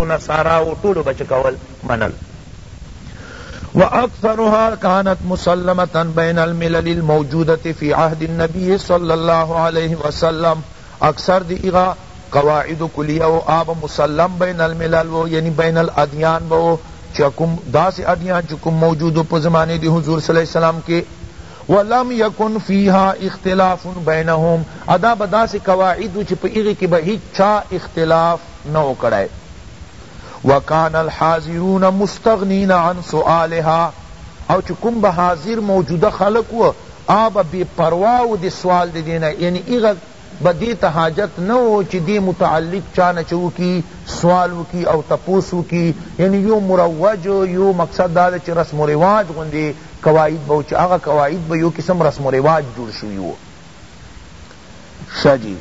او نصاراو ټولو به چه کول منل واکثرها کانت مسلمة بین الملل الموجودة فی عهد النبی صلی الله علیه وسلم اکثر دی هغه قواعد و کلیه وو هغه به مسلم بین الملل وو یعنی بین الادیان به وو چه کوم داسی ادیان چه کوم موجود وو په زمانه دی حضور صلی الله علیه وسلم کی ولم یکن فیها اختلاف بینهم ادا به داسی قواعد وو چه په هغی کی به هیچا اختلاف نه و کړی وکان الحاضرون مستغنین عن سؤالها او چی کوم به حاضر موجوده خلق و هغه به بی پروا و دی سوال دی دینه یعنی هغه به دی ته حاجت نه و چی دی متعلق چانه چه وکی سوال وکی او تپوس وکی یعنی یو مروج یو مقصد دا ده چی رسم و رواج غوندی قواعد به و چی هغه قواعد به یو قسم رسم و رواج جوړ شوی و شه جی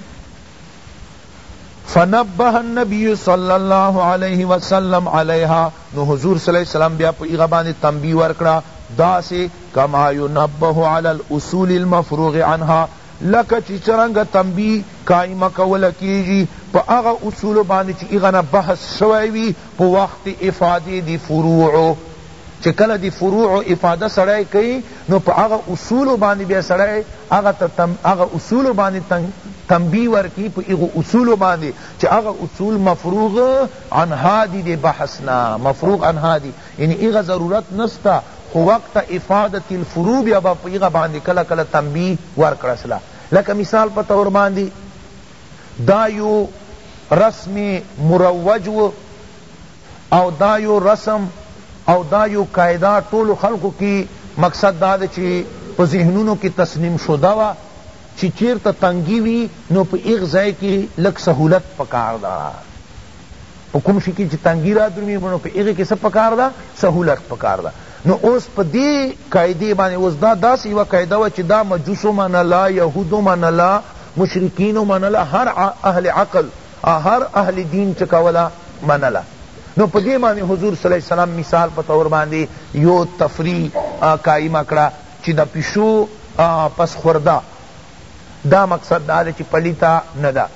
فنبه النبی صلی الله علیه وسلم علیها نو حضور صلی الله علیه وسلم بیا په ایغه باندې تنبیه ورکړه داسې کما ينبه علی الاصول المفروغ عنها لکه چې څرنګه تنبیه قائمه کوله کیږي په هغه اصول باندې چې ایغه نه بحث شوی وي په وخت افادې دی فروعو چه کله دی فروع افاده سړی کئی نو په هغه اصولو باندی بیا سړی هغه اصولو باندی تنبیه ورکی په هغو اصولو باندی چه هغه اصول مفروغ عنها دی دی بحث نه مفروغ عنها دی یعنی هغه ضرورت نسته خو وقت افادة الفروع بیا به په هغه باندی کله کله تنبیه ورکړه سله لکه مثال په طور باندی دا یو رسم مروج و او دا یو رسم او دا یو قاعده ټولو خلقو کی مقصد دا ده چی په ذهنونو کی تسلیم شده وه چی چیرته تنګی وی نو په ایغ ځای کی لږ سهولت پکار ده په کوم شی کی چی تنګی رادرومی نو په ایغ کی څه پکار ده سهولت پکار ده نو اوس په دی قاعده باندی اوس دا داسی یوه قاعده وه چی دا مجوسو منله یهودو منله مشرکینو منله هر اهل عقل هر اهل دین چه کوله منله نو په دې باندې حضور صلی الله علیه وسلم مثال په طور باندې یو تفریح قائمه کړه چې د پیشو پس خورده دا مقصد دا چې پلیتا نه ده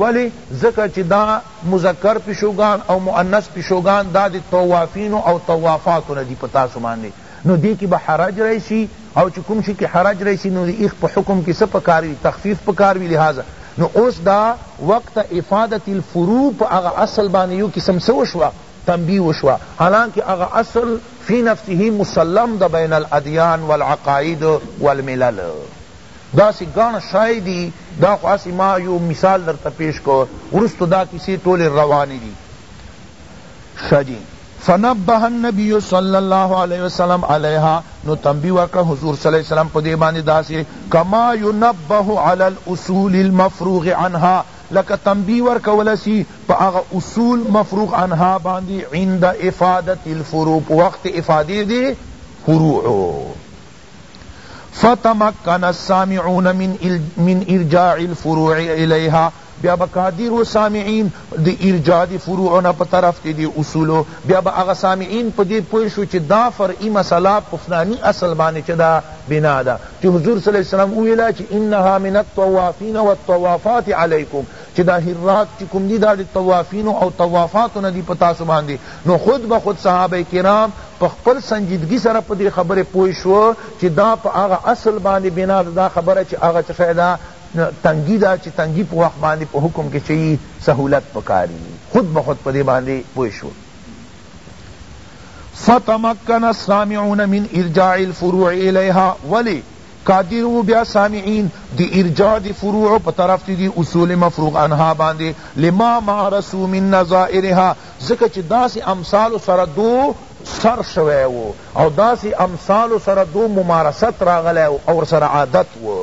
ولی ځکه چې دا مذکر پیشوګان او مؤنث پیشوګان دا د طوافینو او طوافاتو نه دي په تاسو باندې نو دې کی به حرج راشی او چی کوم شی کی حرج راشی نو ایخ په حکم کی څه پکار وی تخفیف پکار وی لهذا نو اوس دا وقت افادة الفروع په هغه اصل باندی یو قسم څه وشوه تنبیه وشوه حالانکه هغه اصل فی نفسه مسلم ده بین الادیان والعقائد والملل داسی ګڼ شای دی دا خو هسی ما یو مثال درته پیش کړ وروسته دا کیسی ټولی روانی دی. ښه دي فنبه النبی صلی الله علیه وسلم علیها نو تنبیه ورکړه حضور صلی الله علیه وسلم په دې باندې داسې کما ینبه علی الاصول المفروغ عنها لکه تنبیه ورکول سی په هغه اصول مفروغ عنها باندې عند افادة الفروع په وخت افادې دې فروعو فتمکن السامعون من ارجاع الفروع الیها بیا به قادر و سامعین د ایرجاد فروع نه په طرف تی دی اصولو بیا به هغه سامعین په دی پوه شو چی دا فرعی مسئله په فلانی اصل باندی چه ده بنا ده چی حضور صلی الله علیه وسلم وویلا چی انها من الطوافین والطوافات علیکم چی دا حراک چی کوم دی دا د طوافینو او طوافاتو نه دی په تاسو باندی نو خود به خود صحابه کرام په خپل سنجیدګی سره په دی خبره پوه شو چی دا په هغه اصل باندی بنا ده دا خبره چی هغه چه شی ده نو تنګي ده چي تنګي په وخت باندي په حکم کي چي يي سهولت پکار يي خود به خود پدي باندي پوه شو فتمکن السامعون من ارجاع الفروع الیها ولی قادر و بیا سامعین دی ارجاع دی فروع په طرف تی دی اصول مفروغ انها باندې لما معرسو من نظائرها ځکه چې داسې امثال سره دو سر شوی وو او داسې امثال سره دو ممارست راغلی او ورسره عادت وو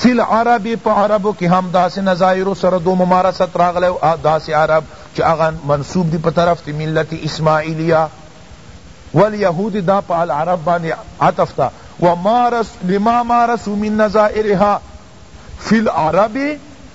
فی العرب په عربو کی هم داسی نظایرو سره دو ممارست راغلی او داسی عرب چی هغه منسوب دی په طرف دی ملت اسماعیلیه والیهود دا په العرب باندی عطف تا ومارس لما مارسو من نظایرها فی العرب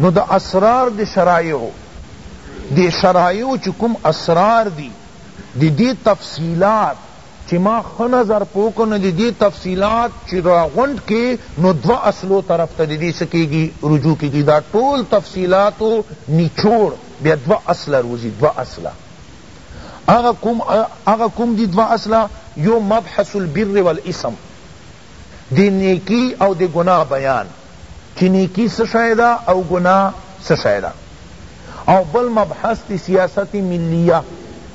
نو د اسرار د شرایعو د شرایعو چی کوم اسرار دی د دی تفصیلات چی ما ښه نظر په وکړو نو د دی تفصیلات چی را غونډ کړی نو دوه اصلو طرف ته د دی څه کیږی رجوع کیږی دا ټول تفصیلاتو نچوړ بیا دوه اصله روځی دوه اصله هغه کوم هغه کوم دی دوه اصله یو مبحث البر والاسم د نیکی او د ګناه بیان چی نیکی څه شی ده او ګناه څه شی ده او بل مبحث د سیاست ملیه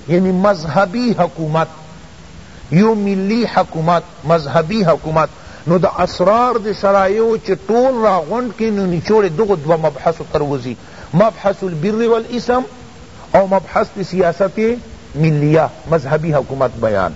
یعنی مذهبی حکومت یو ملی حکومت مذهبی حکومت نو د اسرار د شرایعو چی ټول را غونډ کړی نو نچوړ دغو دوه مبحثو ته وځی مبحث البر والاسم او مبحث د سیاست ملیه مذهبی حکومت بیان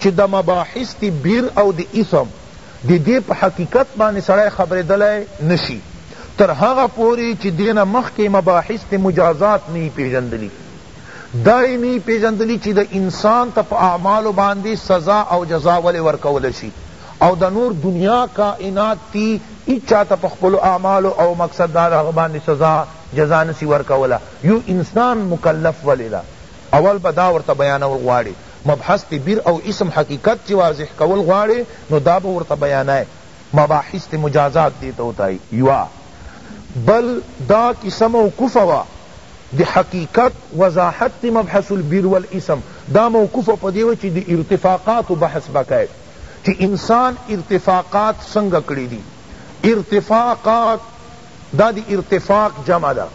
چی دا مباحث دی بیر او دی اثم دی دی په حقیقت باندی سړی خبریدلای نشی تر هغه پوری چی دی نه مخکی مباحث دی مجازات نه یی پیژندلی دا یی نه یی پیژندلی چی دا انسان ته په اعمالو باندی سزا او جزا ولی ورکول شی او دا نور دنیا کائنات تی هیچا ته په خپلو اعمالو او مقصد دا هغه باندی سزا جزا نسی ورکولا یو انسان مکلف ولی دا اول به دا ورته بیانول غواړی مبحث تبیر او اسم حقیقت چی واضح کول غواړی نو دا به ورته بیانای مباحث مجازات دی ته وتای یوا بل دا کیسه موقوفه وه د حقیقت وضاحت تی مبحث البیر والاسم دا موقوفه په دی وه چی د ارتفاقاتو بحث به کای چی انسان ارتفاقات څنګه کړی دی ارتفاقات دا د ارتفاق جمع ده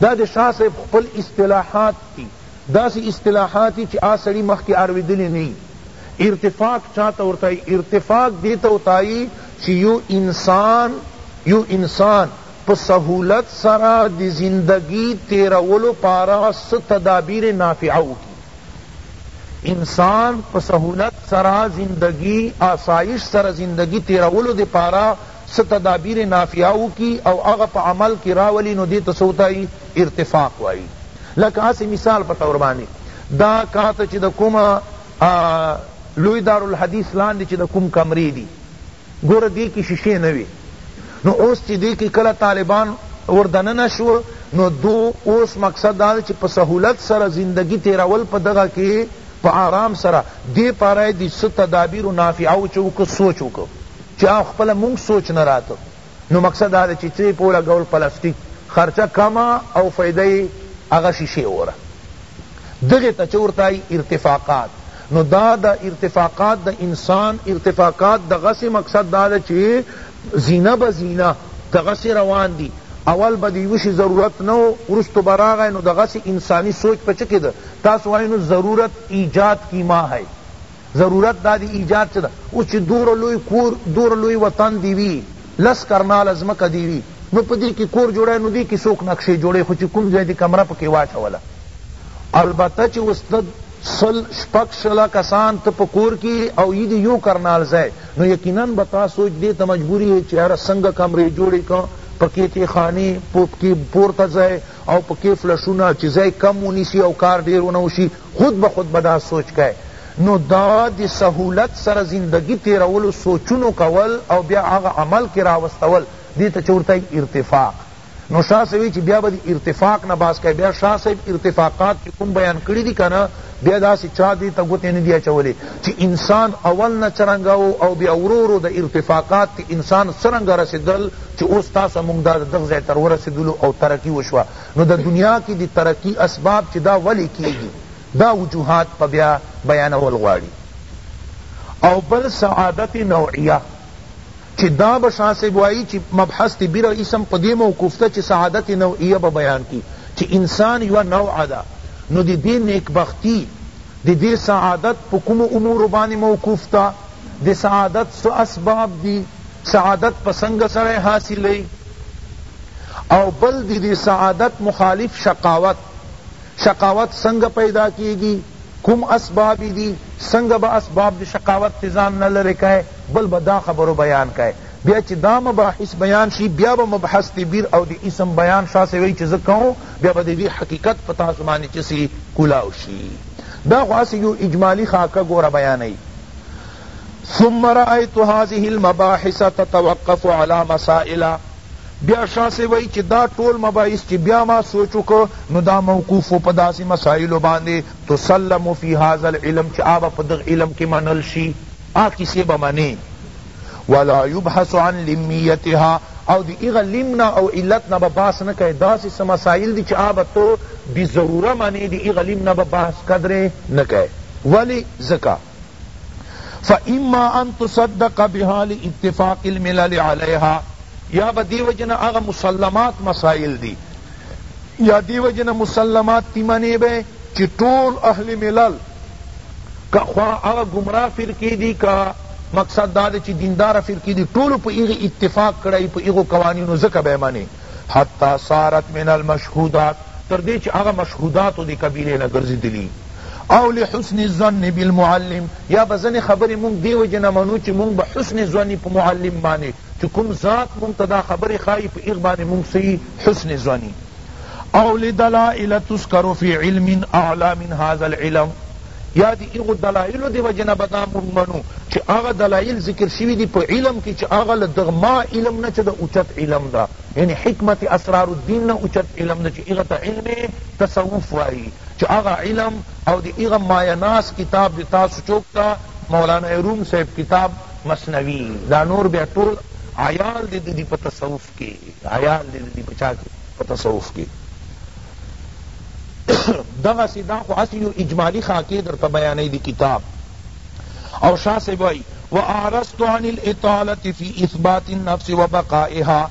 دا د شاه صاحب خپل اصطلاحات دی داسی اصطلاحات دی چی آ سړی مخکی آرویدلی نه یی ارتفاق چاته ورته وایی ارتفاق دیته ورته وایی چی یو انسان یو انسان په سهولت سره د زندګی تیرولو پاره څه تدابیر نافعه وکی انسان په سهولت سره زندګی آسایش سره زندګی تیرولو دپاره څه تدابیر نافعه وکړي او هغه په عمل کي راولي نو دې ته څه وتايي ارتفاق وايي لکه هسي مثال په طور باندي دا کاته چي د کوم لوی دارالحدیث لاندي چي د کوم کمرې دي ګوره دې کي شیشې نه وي نو اوس چي دې کي کله طالبان ور دننه شو نو دو اوس مقصد دا چي په سهولت سره زندګي تیرول په دغه کي په آرام سره دې پاره دي څه تدابیر نافعه وچو که سوچ وکړو چی آن خپله مونږ سوچ نه راته نو مقصد دا ده چی څه یی په ولګول پلاستیک خرچه کمه او فایده یی هغه شیشه وره دغه ته چه ورته آیی ارتفاقات نو دا د ارتفاقات د انسان ارتفاقات دغه سی مقصد دا ده چی زینه به زینه دغه سی روان دی اول به د یوه شی ضرورت نه وو وروسته به راغی نو دغه سی انسانی سوچ په چه کیده تاسو وایی نو ضرورت ایجاد کی ما ہے ضرورت دا دی ایجاد چه ده اوس چه دوره لوی کور دوره لوی وطن دی وی لس کرناله ځمکه دی وی نو په دی کی کور جوړی نو دی کی څوک نقشی جوړی خو چه کوم ځای دی کمره پکی واچوله البته چه اوس ته سل شپږ شله کسان ته په کور کی یی او یی دی یو کرنال ځای نو یقینا به تا سوچ دی ته مجبوری یی چه یاره څنګه کمری جوړی که پکی تی خانی پکی پورته ځای او پکی فلشونه چه ځای کم ونیسی او کار ډیر ونه وشی خود به خود به دا سوچ کئ نو دا د سهولت سره زندګی تیرولو سوچونو کول او بیا هغه عمل کی راوستول دی ته چه ورته وایی ارتفاق نو شاه صاحب وایی چه بیا به دی ارتفاق نه باز کئ بیا شاه صاحب ارتفاقات چه کوم بیان کړی دی کنه بیا داسی چا دی ته ګوتی ندی اچولی چه انسان اول نه څرنګه وو او بیا ورو ورو د ارتفاقات ته انسان څرنګه رسیدل چه اوس تاسو مونږ دا دغ ځای تر ورسیدلو او ترقی وشوه نو د دنیا کی د ترقی اسباب چی دا ولی کیږی دا وجوهات په بیا بیانول غواړی او بل سعادت نوعیه چی دا به شاه صاحب وایی چی مبحث طبی رئیس هم په دی موقوف ده چی سعادت نوعیه به بیان کی چی انسان یوه نوع ده نو د دی نیکبختی د دی سعادت په کومو امورو باندی موقوف ده د سعادت څه اسباب دی سعادت په څنګه سړی حاصلی او بل دی دی سعادت مخالف شقاوت شقاوت څنګه پیدا کیږی کوم اسباب دی څنګه به اسباب دی شقاوت تی ځان نه لری کئ بل به دا خبرو بیان کئ بیا چی دا مباحث بیان شی بیا به مبحث تی بیر او دی اسم بیان شا سوی چی زه کؤ بیا به دی حقیقت په تاسو باندی چه سی کولاؤ شی دا خو هسی یو اجمالی خاکه گوره بیانی ثم رأيت هذه المباحث تتوقف على مسائل بیا شاه صاحب وایی چی دا ټول مباحث چی بیا ما سوچ وکړ نو دا موقوف وو په داسی مسایلو باندی تسلم فی هذا العلم چی آ به په دغه علم کی منل شی آ کیسې به منې ولا یبحث عن لمیتها او د هغه لم نه او علت نه به بحث نه کوې داسی څه مسایل دی چی آ به ته بی ضروره منې د هغه لم نه به بحث قدرې نه کوې ولی ځکه فاما ان تصدق بها لاتفاق الملل علیها یا به دی وجه نه هغه مسلمات مسائل دی یا دی وجه نه مسلمات تی منی به چی ټول اهل ملل که خوا هغه گمراه فرقی دی که مقصد دا دی چی دیندار فرقی دی ټولو په هغی اتفاق کړی په هغو قوانینو ځکه به یې منی حتی صارت من المشهودات تر دې چې هغه مشهوداتو دې قبیلې نه ګرځېدلي او لحسن الظن بالمعلم یا به ځنې خبرې مونږ دې وجې نه منو چې مونږ به حسن ظني په معلم باندې چې کوم ذات مونږ ته دا خبرې ښايي په هغه باندې مونږ څه حسن ظني او لدلائل تذکر فی علم اعلی من هذا العلم یا د هغو دلایلو د وجې نه به دا مونږ منو چې هغه دلایل ذکر شوي دي په علم کښې چې هغه له دغه ما علم نه چې د اوچت علم ده یعنی حکمت اسرار الدین نه اوچت علم ده چې هغه ته علم تصوف وایی چې هغه علم او د هغه مایه ناز کتاب د تاسو چوک ته مولانا روم صاحب کتاب مثنوی دا نور بیا ټول عیال د دوی په تصوف کې حیال دې نه دي په چا کې په تصوف کې دغسې دا خو هسې یو اجمالي خاکې درته بیانوي د کتاب او شاه صاحب وایي واعرضت عن الاطاله فی اثبات النفس وبقائها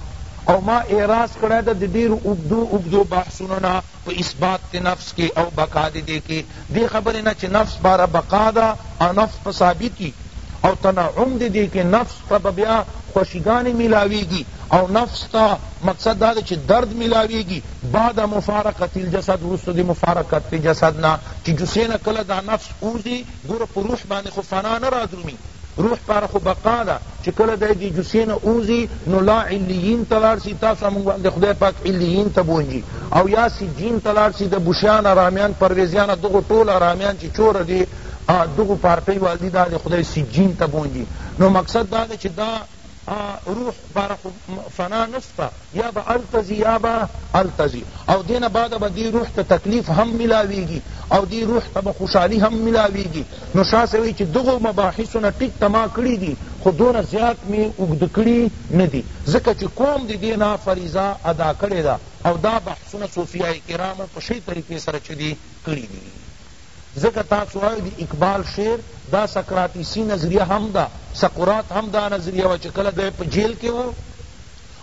او ما اعراض کړی ده د ډېرو اوږدو اوږدو بحثونو نه په اثبات د نفس کی او بقا د دی کی دی خبری نه چه نفس باره بقا ده او نفس په ثابت یی او تنعم د دی کی نفس ته به بیا خوشیګانی میلاویږی او نفس ته مقصد دا ده چه درد میلاویږی بعد مفارقة الجسد وروسته د مفارقت د جسد نه چه جثه نه کله دا نفس ووځی ګوره په روح باندې خو فنا نه رادرومي روح پاره خو بقا ده چی کله دی دی جثې نه ووځي نو لا علیین ته لاړ شي تاسو موږ باندې خدای پاک علیین ته بونجي او یا سجین ته لاړ شي د بوشیان ارامیان پرویزیان دغو ټول ارامیان چی چور دی دغو پارټۍ والدي دا دی خدای سجین ته بونجي نو مقصد دا دی چی دا روح باره خو فنا نسته یا به هلته ځي یا به هلته ځي او دې نه بعد به دې روح ته تکلیف هم ملاویږي او دې روح ته به خوشحالي هم ملاویږي نو شاه صاحب چې دغو مباحثو نه ټیک ته ما کړي دي خو دونه زیات مې اوږد کړي نه دي ځکه چې کوم د دې نه فریضه ادا کړې ده او دا بحثونه صوفیه کرامو په ښې طریقې سره چې دي کړي دي ځکه تاسو وایئ د اقبال شعر دا سقراطیسي نظریه هم ده، سقراط هم دا نظریه وه چې کله دی په جیل کې و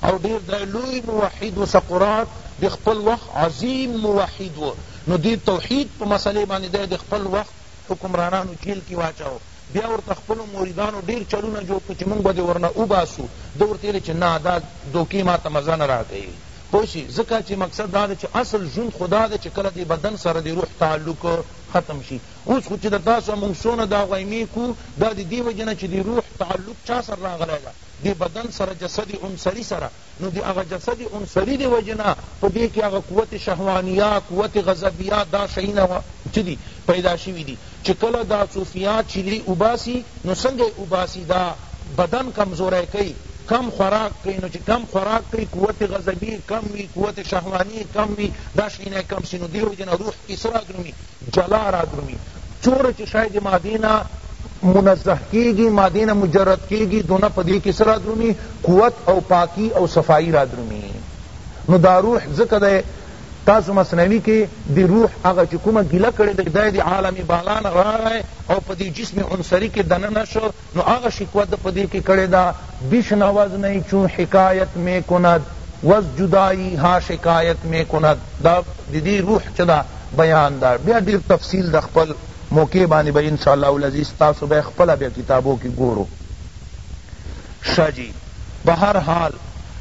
او ډېر دی لوی موحد و، سقراط د خپل وخت عظیم موحد و، نو دې توحید په مسئلې باندې دی د خپل وخت حکمرانانو جیل کې واچاوه، بیا ورته خپلو مریدانو ډیر چلونه جوړ کړل چی مونږ به دی ورنه وباسو ده ورته ویل چی نه دا دوکی ماته مزه نه راکوی پوه شی ځکه چی مقصد دا ده چی اصل ژوند خو دا ده چی کله دی بدن سره دی روح تعلق ختم شی اوس خو چی د تا سره مونږ څونه دا غویمی کو دا دی دی وجی نه چی دی روح تعلق چا سره راغلی ده دی بدن سره جسد عنصری سره نو د هغه جسد عنصری د وجه نه په دې کی هغه قوت شهوانیه قوت غضبیه دا شیونه چه دی پیدا شوی دی چه کله دا صوفیا چیلی اوباسی نو څنګه یې اوباسی دا بدن کمزوری کئی کم خوراک کئی نو چه کم خوراک کئی قوت غضبی یې کم وی قوت شهوانی یې کم وی دا شیونه یې کم سی نو دی وجه نه روح کی څه رادرومی جلا را درومي چوره چي شی د مادې نه منزه کیږي مادې نه مجرد کیږي دونه په دې کي څه را درومي قوت او پاکي او صفائی را درومي نو دا روح ځکه دی تاسو مثنوی کي د روح هغه چي کومه ګیله کړې ده دا د عالم بالا نه راغی او په دې جسم عنصري کي دننه شو نو هغه شکوه ده په دې کې کړې ده بیش نواز نهی چون حکایت می کند وز جدایی ها شکایت می کند دا د دې روح چه ده بیان ده بیا ډیر تفصیل ده خپل موقع باندې به ان شاء الله العزیز تاسو به خپله بیا کتابو کې ګورو شه جی په هر حال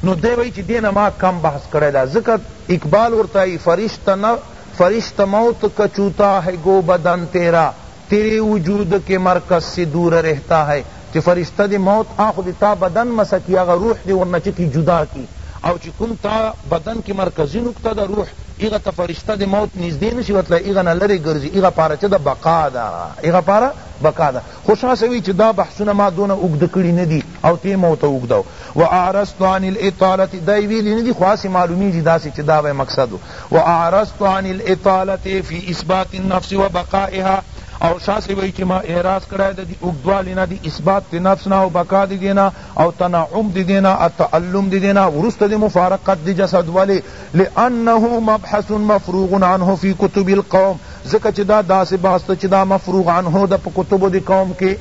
نو دی وایی چی دینه ما کم بحث کړی ده ځکه اقبال ورته وایی فرشته نه فرشته موت که چوتا هی گو بدن تیرا تیرے وجود کے مرکز سے دور رہتا ہے چی فرشتہ دی موت آن خو دی تا بدن مسح کی هغه روح دی ورنه چه کی جدا کی او چی کوم تا بدن کی مرکزی نکته ده روح هغه ته فرشتہ دی موت نزدې نشی ورتلای هغه نه لری ګرزی هغه پاره چه ده بقا ده هغه پاره بقا ده خو شاه صاحب وی چی دا بحثونه ما دونه اوږده کړی ندی او تی مو ته اوږده وه واعرضت عن الاطالة دا یې ویلي ندي خو هسې معلومیږي داسې چې دا به یې مقصد و واعرضت عن الاطالة فی اثبات النفس و بقائها او شاه صاحب وایي چې ما اعراض کړی د دې اوږدوالي نه د اثبات د نفس نه او بقا د دې نه او تنعم د دې نه التألم د دې نه وروسته د مفارقت د جسد ولې لأنه مبحث مفروغ عنه فی کتب القوم ځکه چې دا داسې بحث ته چې دا مفروغ عنه ده په کتبو د قوم کې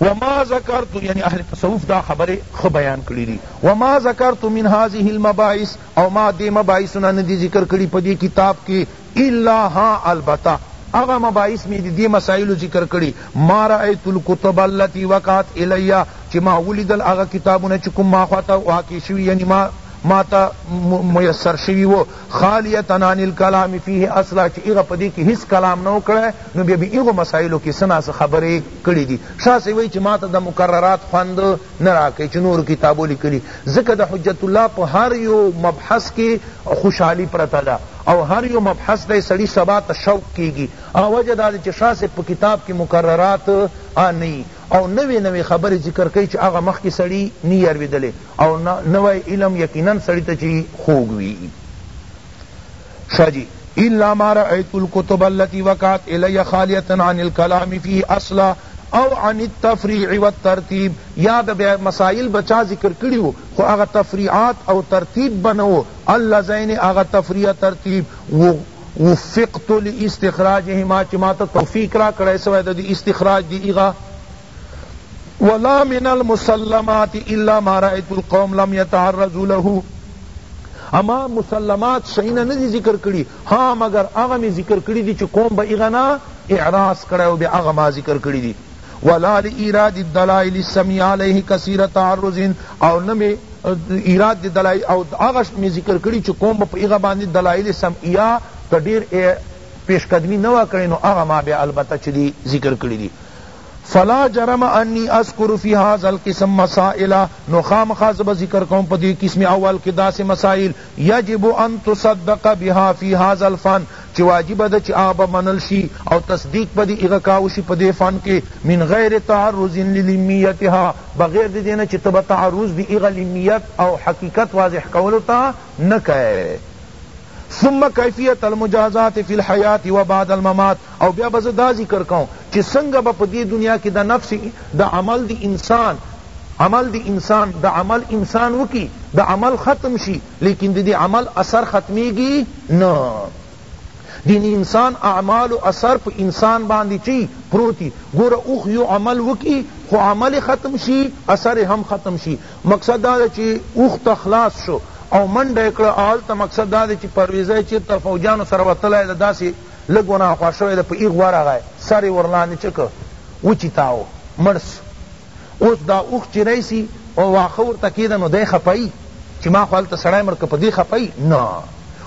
وما ذکرت یعنی اهل تصوف دا خبرې ښه بیان کړي دي وما ذکرت من هذه المباحث او ما دې مباحثو نه ندي ذکر کړي په دې کتاب کې الا ها البته اغا مباحث می دی مسائل ذکر کړي ما رأیت الكتب التي وقعت الی چې ما ولیدل اغا کتابونه چې کوم ما خواته واقع شوي یعنی ما ما ته میسر شوي وو خالیه عن الکلام فیه اصلا چی هغه پدی کی هیڅ کلام نه و کړی نو بیا به هغو مسایلو کی څه نا څه خبری کړی دی شاه صاحب وایی چی ماته دا مکررات خوند نه راکوی چی نورو کتابو لیکلی ځکه د حجت الله په هر یو مبحث کی خوشحالی پرته ده او هر یو مبحث ته سړی سبا ته شوق کیږی هغه وجه دا ده چی شاه صاحب په کتاب کی مکررات نه یی او نوی نوی خبری ذکر کوی چی هغه مخکی سړی نه یی اوریدلی او نه نوی علم یقینا سړی ته چی خوږ وی شه جی الا ما رأیت الکتب التی وقعت الی خالیة عن الکلام فی اصلا او عن التفریع والترتیب یا د بیا مسایل به چا ذکر کړی وو خو هغه تفریعات او ترتیب به نه وو اللذین هغه تفریع ترتیب وفقت لاستخراجهما چی ما ته توفیق راکړی سوی ده د استخراج د هغه ولا من المسلمات الا ما رأيت القوم لم يتعرضوا له اما مسلمات شئینا ندی ذکر کری ہا مگر اغا می ذکر کری دی چی قوم با اغنا اعراض کری و بی اغا ما ذکر کری دی ولا لإيراد الدلائل السميع عليه كثير تعرض او نمی ایراد دی دلائل او اغش می ذکر کری چی قوم با ایغا باندی دلائل سمعیہ تا دیر پیش قدمی نوا کری نو اغا ما بیا البتہ چی دی ذکر کری دی فلا جرم انی اذکر فی هذا القسم مسائل نو خامخا زه به ذکر کوم په دې قسم اول کې داسې مسائل یجب ان تصدق بها فی هذا الفن چې واجب ده چې هغه به منل شي او تصدیق به دې هغه کا وشي په دې فن کې من غیر تعرض للمیتها بغیر د دې نه چې ته به تعرض د هغه لمیت او حقیقت واضح کولو ته نه کئ ثم کیفیت المجازات فی الحیات و بعد الممات او بیا به زه دا ذکر کوم چی څنګه به په دې دنیا کی د نفس د عمل د انسان عمل د انسان د عمل انسان وکی د عمل ختم شی لیکن د دې عمل اثر ختمیږی نه دین انسان اعمال و اثر پا انسان باندی چی پروتی گورا اوخ یو عمل وکی خو عمل ختم شی اثر هم ختم شی مقصد دا ده چی اوښته خلاص شو او منډه یې کړه او هلته مقصد دا ده چی پرویزه یې چیرته فوجیانو سره وتلی ده داسی لږ ورهاخوا شوی ده په ایغ ورغی سر یې ورلاندی چه که وچیتاوه مړ سو اوس دا اوښ چی رایسی او واښه ورته کیده نو دی خپه یی چی ما خو هلته سړی مړ کړ په دی خپه یی نه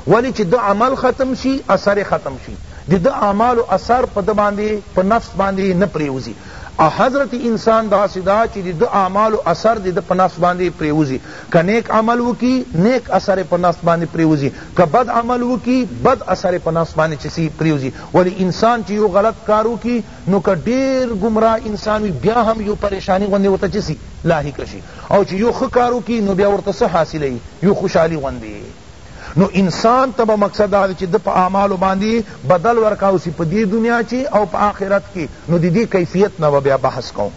ولی چی ده عمل ختم شی اثر یې ختم شی دده اعمالو اثر په ده باندی په نفس باندی نه پریوزی او حضرت انسان داسې ده چې د ده اعمالو اثر د ده په نفس باندې پرېوځي، که نېک عمل وکړي نېک اثر یې په نفس باندې پرېوځي، که بد عمل وکړي بد اثر یې په نفس باندې چې سي پرېوځي، ولې انسان چې یو غلط کار وکړي نو که ډېر ګمراه انسان وي بیا هم یو پرېشاني غوندې ورته چې سي لاحقه شي او چې یو ښه کار وکړي نو بیا ورته څه حاصله یي یو خوشحالي غوندې. نو انسان ته به مقصد دا دی چی ده په اعمالو باندی بدل ورکاو سی په دی دنیا چی او په آخرت کی نو دی دی کیفیت نه به بیا بحث کوم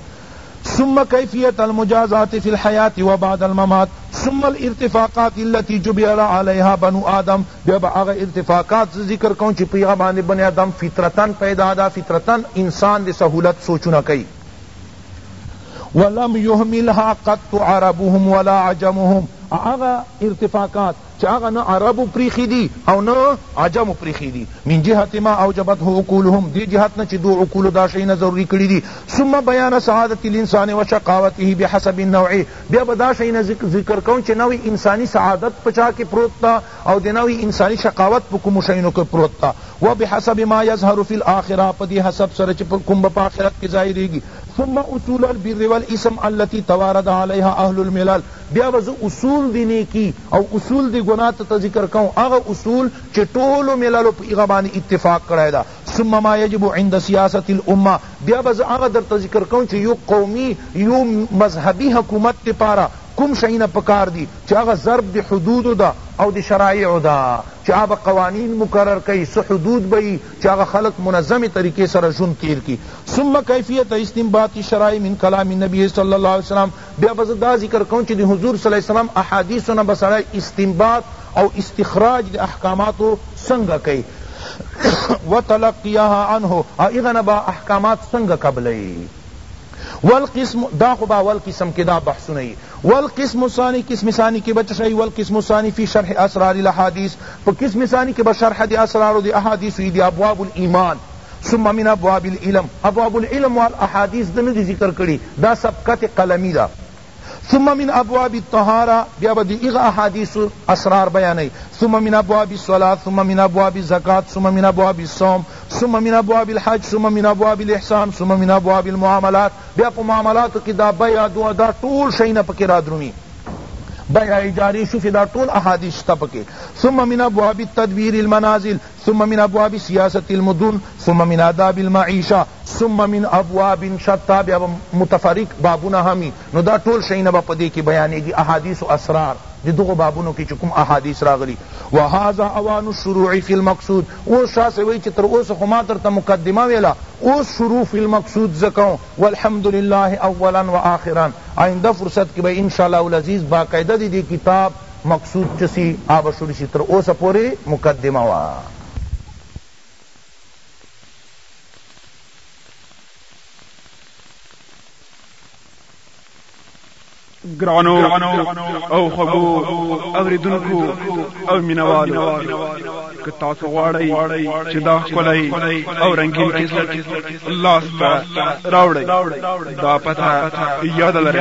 ثم کیفیت المجازات فی الحیات و بعد الممات ثم الارتفاقات التي جبل علیها بنو آدم بیا به هغه ارتفاقات زه ذکر کوم چی په هغه باندې بنی آدم فطرتا پیدا ده فطرتا انسان د سهولت سوچونه کوي ولم يهملها قط عربهم ولا عجمهم هغه ارتفاقات چې هغه نه عربو پریښي دي او نه عجمو پریښي دي من جهت ما اوجبته عقولهم دې جهت نه چې دو عقولو دا شیونه ضروري کړي دي ثم بیان سعادت الانسان و شقاوته بحسب النوع بیا به دا شیونه ذکر کوم چې نوع انساني سعادت پچا کې پروت ده او د نوع انسانی شقاوت په کومو شیونو کی پروت ده و بحسب ما یظهر فی الاخرة په دی حسب سره چی کوم به په آخرت کی ظاهریږی ثم اصول البر والاسم التی توارد علیها اهل الملل بیا به زه اصول د نیکی او اصول د ګناه ته ذکر کوم هغه اصول چی ټولو مللو په هغه باندی اتفاق کړی ده ثم ما یجب عند سیاسة الامة بیا به زه هغه درته ذکر کوم چی یو قومی یو مذهبی حکومت لپاره کوم شیونه پکار دی چی هغه ضرب د حدودو ده او د شرایعو ده چی هغه به قوانین مقرر کړی څه حدود به یی چی هغه خلق منظمه طریقه سره ژوند تیر کړي ثم کیفیت استنباط الشرائع من کلام النبی صلی الله علیه وسلم بیا به زه دا ذکر کوم چی د حضور صلی الله علیه وسلم احادیثو نه به سړی استنباط او استخراج د احکاماتو څنګه کوي وتلقیها عنه او هغه نه به احکامات څنګه قبلوي والقسم دا خو به اول قسم کې دا بحثونه یی والقسم الثانی قسم ثانی کې بچ شی والقسم الثانی فی شرح اسرار الاحادیث په قسم ثانی کې به شرح دی اسرار دی احادیث دی ابواب الايمان ثم من ابواب العلم ابواب العلم والاحادیث د نه ذکر کړي دا سبقت قلمی دا ثم من ابواب الطهارة بیا به دی هغه احادیثو اسرار بیانوی ثم من ابواب الصلاة ثم من ابواب الزکاة ثم من ابواب الصوم ثم من ابواب الحج ثم من ابواب الاحسان ثم من ابواب المعاملات بیا په معاملاتو کی دا بیع دعا دا ټول شیونه پکی رادرومی بیع اجاری شوفی دا ټول احادیث شته پکی ثم من ابواب التدبیر المنازل ثم من ابواب سیاست المدن ثم من آداب المعیشہ ثم من ابواب شتی بیا به متفرق بابونه هم وی نو دا ټول شیونه به په دی کی بیانیږی احادیث و اسرار د دغو بابونو کی چی کوم احادیث راغلی و هذا اوان الشروع فی المقصود اوس شاه صاحب وایی چی تر اوسه خو ما درته مقدمه ویله اوس شروع فی المقصود زه کوم والحمد لله اولا و آخرا آینده فرصت کی به ان شاء الله العزیز باقاعده د دی کتاب مقصود چه سی آبه شروع شی تر اوسه پوری مقدمه وه. ګرانو او خوږو اوریدونکو او مینوالو که تاسو غواړئ چې دا ښکلی او رنګین کیسټ لاس ته راوړئ دا پته یاد لرئ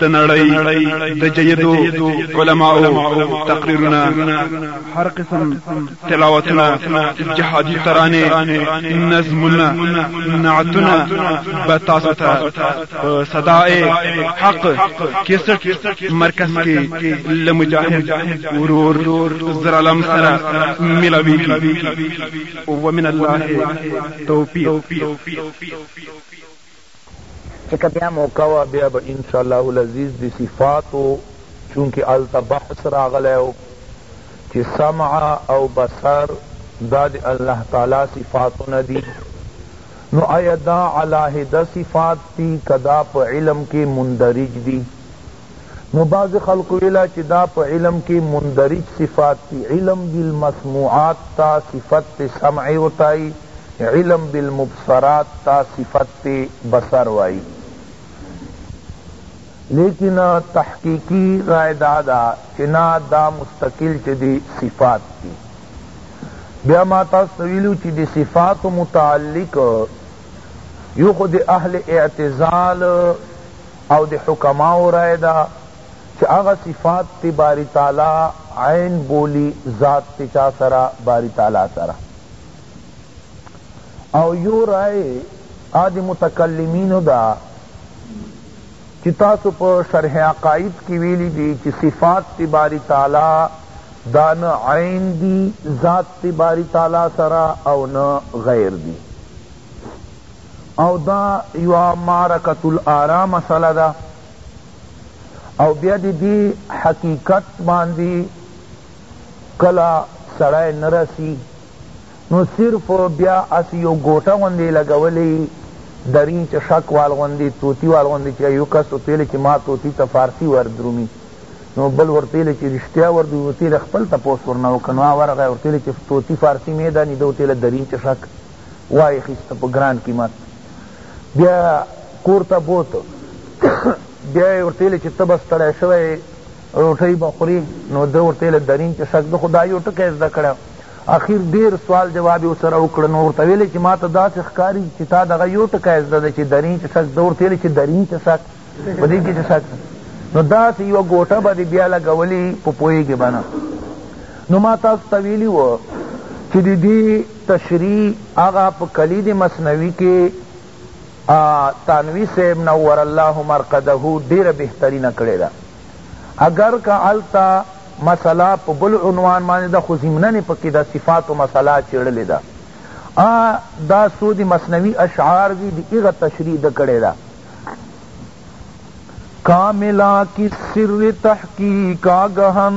د نړۍ د جیدو علماو تقریرونه هر قسم تلاوتونه جهادي ترانې نظمونه نعتونه به تاسو ته په صداې حق کیسټ مرکز کې له مجاهد ورور زرالم سره ملاویږي ومن الله توفیق چې که بیا موقع وه بیا به ان شاءالله العزیز د صفاتو چونکه هلته بحث راغلی ؤ چې سمع او بصر دا د الله تعالی صفاتو نه دي نو آیا دا علاحده صفات دي که دا په علم کې مندرج دي؟ نو بعضی خلقو ویلا چی دا په علم کی مندرج صفات دی علم بالمسموعات تا صفت تی سمع وتایی علم بالمبصرات تا صفت تی بصر وایی لیکن تحقیقی رای دادا چی نا دا مستقل چی دی صفات دی بیا ما تاسو ته ویلو چې د صفاتو متعلق یو خو د اهل اعتزال او د حکماؤ رائے ده چه هغه صفات تی باری تعالی عین بولی ذات تی چا سره باری تعالی سره او یو رائے هغه د متکلمینو ده چه تاسو په شرح عقائد کی ویلی دی چه صفات تی باری تعالی دا نه عین دی ذات تی باری تعالی سره او نه غیر دی او دا یوه معرکة الآراء مسئله ده او بیا دی دی حقیقت باندی کله سړی نه رسی نو صرف بیا اسی یو ګوټه غوندی لګولی درین چه شک وال غوندی توتی وال غوندی چه یو کس وتویلی چه ما توتی ته فارسی وردرومی نو بل ورتویلی چه رشتیا وردو وتویلی خپل تپوس ورنه وکړ نو ورغی ورتویلی چه توتی فارسی میدانی دو تیلی درین چه شک وای خسته په ګران قیمت بیا کور ته بوت بیا یې ورته ویلې چې ته به ستړی شوی روټۍ به خوري نو ده ورته ویلې درین چې شک ده خو دا یو ټکی زده کړی اخیر ډیر سوال جواب یې سره وکړ نو ورته ویلې چې ما ته داسې ښکاري چې تا دغه یو ټکی زده ده چې درین چې شک ده ورته ویلې چې درین چې شک په دې کې چې شک نو داسې یوه ګوټه به دې بیا لګولې په پوهېږې به نه نو ما تاسو ته ویلي و چې د دې تشریح، هغه په کلید مثنوی کی تانوی صاحب نور الله مرقده ډیره بهترینه کړی ده اګر که هلته مسله په بل عنوان باندې ده خو ضمناً یې پکې د صفاتو مسله چیړلې ده دا څو د مثنوی اشعار دي د هغه تشریح ده کړی ده کاملا کی سر تحقیق آگہن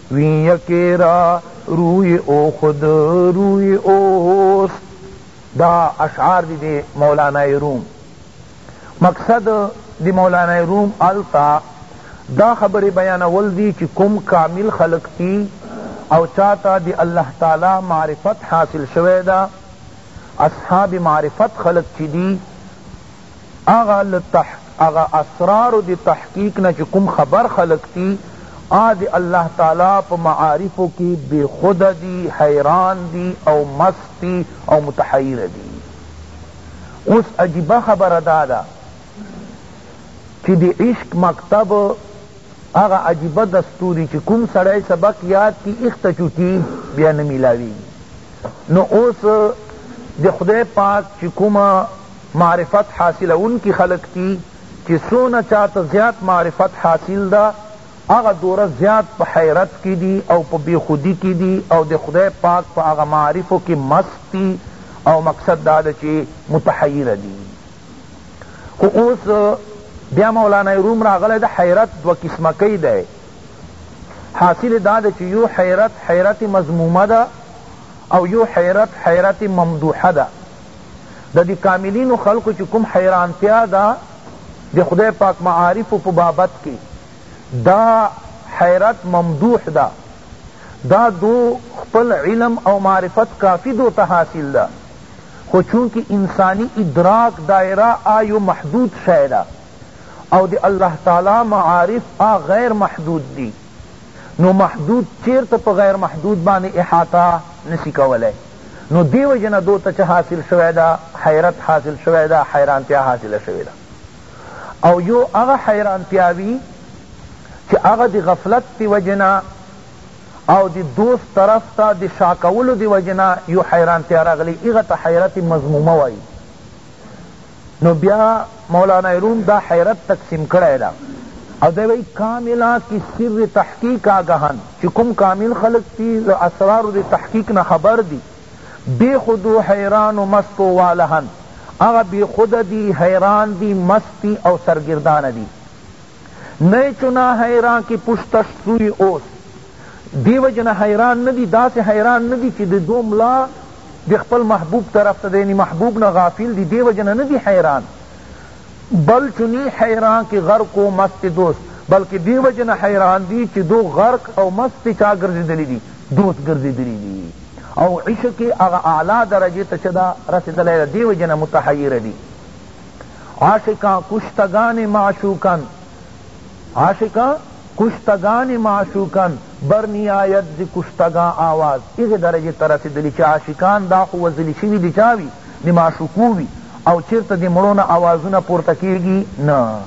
وی یکی را روی او خود روی اوست دا اشعار دی دی مولانا روم مقصد دی مولانا روم التا دا خبری بیانول دی چی کم کامل خلق تی او چاہتا دی اللہ تعالی معرفت حاصل شوی دا اصحاب معرفت خلق چی دی هغه له تحق هغه اسرار د تحقیق نه چې کوم خبر خلق دي هغه د الله تعالی په معارفو کې بې خوده دي، حیران دي او مست دي او متحیر دي. اوس عجیبه خبره دا ده چې د عشق مکتب هغه عجیبه دستوري چې کوم سړی سبق یاد کی اخته چوټي بیا نه میلاویږي نو اوس د خدای پاک چې کومه معرفت حاصلونکي خلق دي چي څونه چاته زیات معرفت حاصل ده هغه دوره زیات په حیرت کي دي او په بی خودی کي دي او د خدای پاک په هغه معارفو کي مست دي او مقصد دا ده چي متحیره دي خو اوس بیا مولانا روم راغلی ده حیرت دوه قسمه کي ده حاصل دا ده چي یو حیرت حیرت مضمومه ده او یو حیرت حیرت ممدوحه ده د دې کاملینو خلقو چې کوم حیرانتیا ده د خدای پاک معارف په بابت کې دا حیرت ممدوح ده دا دو خپل علم او معرفت کافی دو ته حاصل ده خو چونکه انسانی ادراک دائره آیو محدود شئ ده او دی اللہ تعالی معارف آ غیر محدود دی نو محدود چیر تا پا غیر محدود بانی احاطہ نسی کولے نو دی وجه نه دو ته چه حاصل شوی دا حیرت حاصل شوی دا حیرانتیا حاصله شوی دا او یو هغه حیرانتیا وی چه هغه دی غفلت دی وجه نه او دی دوست طرف ته دی شاکولو دی وجه نه یو حیرانتیا راغلی هغه ته حیرت مضمومه وایی نو بیا مولانا روم دا حیرت تقسیم کړی دا او دی وی کاملا کی سر تحقیق آگاهان چی کوم کامل خلق تی له اسرار دی تحقیق نه خبر دی بی خود و حیران و مست و والهن اغا بی خود دی حیران دی مست دی او سرگردان دی نئے چنا حیران کی پشتش سوی اوس دی وجه نه حیران ندی داسی حیران ندی چی د دو ملا د خپل محبوب طرف ته یعنی محبوب نه غافل دی دی وجه نه ندی حیران بل چنی حیران کی غرق و مست دوست بلکہ دی وجہ نہ حیران دی چی دو غرق او مست چا گرزیدلی دی دوست گرزیدلی دی او عشق اغا اعلی درجے تا چدا رسیدلی دی وجہ نہ متحیر دی عاشقان کشتگان معشوقان عاشقان کشتگان معشوقان برمی آید ز کشتگان آواز اغه درجه ته رسیدلی چه عاشقان دا خو وژل شوی د چا وی د معشوقو وی او چیرته د مړو نه آوازونه پورته کیږی نه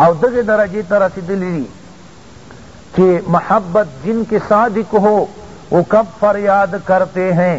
او دغه درجه ته رسیدلی دی چه محبت جن کے صادق ہو وہ کب فریاد کرتے ہیں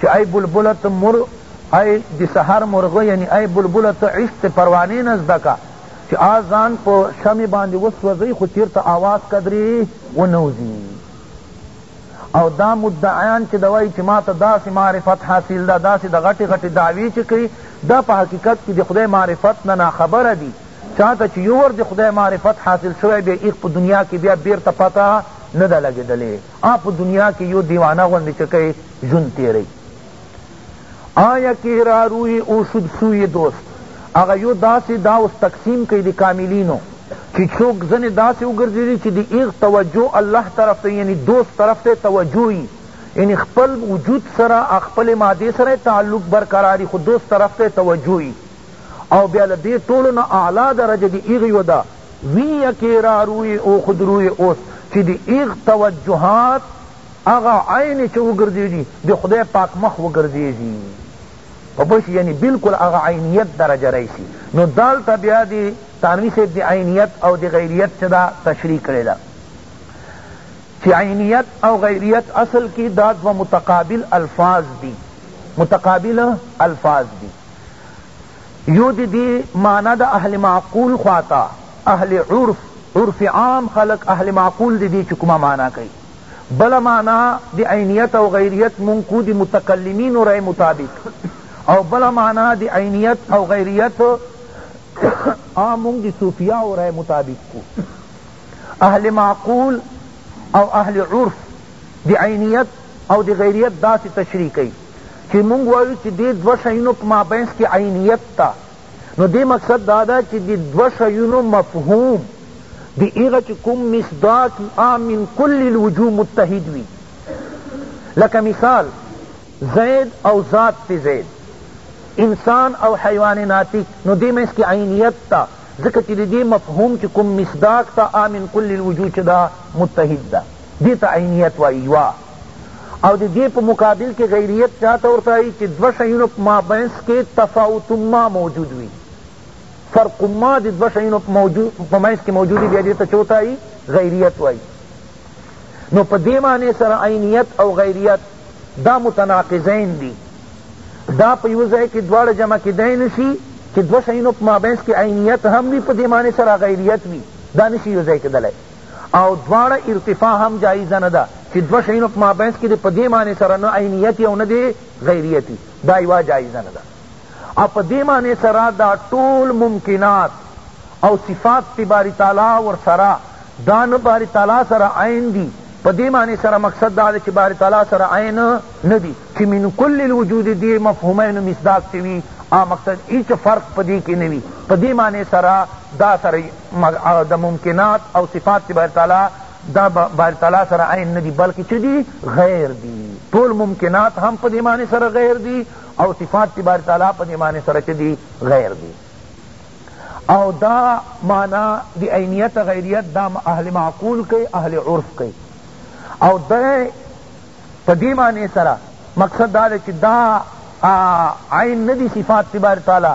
چه ای بلبله ته مر ای د سحر مرغه یعنی ای بلبله ته عشق د پروانې نه زده که چه آ ځان په شمع باندې وسوځی خو چیرته آواز قدرې ونوځي او دا مدعیان چې دوای چې ماته داسې معرفت حاصل ده داسې د غټې غټې دعوی چې کوي دا په حقیقت کې د خدای معرفت نه ناخبره دي چاته چې یو ور د خدای معرفت حاصل شوی بیا ایغ په دنیا کې بیا بیرته پته نه ده لګېدلې آ په دنیا کې یو دیوانه غوندې چې کوي جون تیری آیا که را روی او شد سوی دوست هغه یو داسې دا اوس تقسیم کوي د کاملینو چې څوک ځنې داسې وګرځېدي چې د ایغ توجه الله طرف ته یعنی دوست طرف ته توجه وي یعنی خپل وجود سره خپل ماده سره تعلق برقراري خو دوست طرف ته توجه وي او بیا له دې ټولو نه اعلی درجه د ایغ یو ده وی یکې را روی او خود روی اوس چې د ایغ توجهات هغه عین چې وګرځېږي د خدای پاک مخ وګرځېږي په بش یعنی بالکل هغه عینیت درجه رئیسی نو دالته بیا دی تانوی صاحب دی عینیت او دی غیریت چه دا تشریح کړی دا چی عینیت او غیریت اصل کی دا دو متقابل الفاظ دی متقابل الفاظ دی یو دی دی معنی دا اهل معقول خواتا اهل عرف عرف عام خلق اهل معقول دی دی چکما معنی کئی بله معنی د عینیت او غیریت مونږ کو د متکلمینو رأی مطابق او بله معنی د عینیت او غیریت مونږ د صوفیاء رأی مطابق کو اهل معقول او اهل عرف د عینیت او د غیریت داسی تشریح کئی چی مونږ وایو چی دې دوه شینو په مابینس کی عینیت تا نو دی مقصد دادا چی دی دو شیونو مفهوم دی ایغا چی کم مصداق آ من کل الوجوه متحد وی لکه مثال زید او ذات تی زید انسان او حیوان ناطق نو دی منس کی عینیت تا ذکر چی دی مفهوم چی کم مصداق تا آ من کل الوجوه چی دا متحد دا دیتا عینیت وائی یوا او د دې په مقابل کې غیریت چاته ورته وایي چې دوه شیونو په مابینس کې تفاوت ما موجود وي فرق ما د دوه شیونو په مابینس کې موجود وي بیا دې ته چوته وایي غیریت وایي نو په دې معنی سره عینیت او غیریت دا متناقضین دي دا په یو ځای کې دواړه جمع کېدای نه شي چې دوه شیونو په مابینس کې عینیت هم وي په دې معنی سره غیریت وي دا نشي یو ځای کېدلی او دواړه ارتفاع هم جائزه نه ده چې دوه شیونو په مابینس کې په دې معنی سره نه عینیتی او نه دی غیریتی دا یوه جائزه نه ده او په دې معنی سره دا ټول ممکنات او صفات تی باری تعالی ور سره دا نه باری تعالی سره عین دی په دې معنی سره مقصد دا چې باری تعالی سره عین نه دی چې من کل الوجود دی مفهومین مصداق تی وی آ مقصد هیڅ فرق په دې کې نه وی په دې معنی سره دا سره د ممکنات او صفات چی باری تعالی دا باری تعالی سره عین ندی بلکه چی دی غیر دی ټول ممکنات هم په دې معنی سره غیر دی او صفات چی باری تعالی په دې معنی سره چی دی غیر دی او دا معنی دی عینیت غیریت دا اهل معقول کئی اهل عرف کئی او دا په دې معنی سره مقصد دا چې دا عین ندی صفات تبار تعالی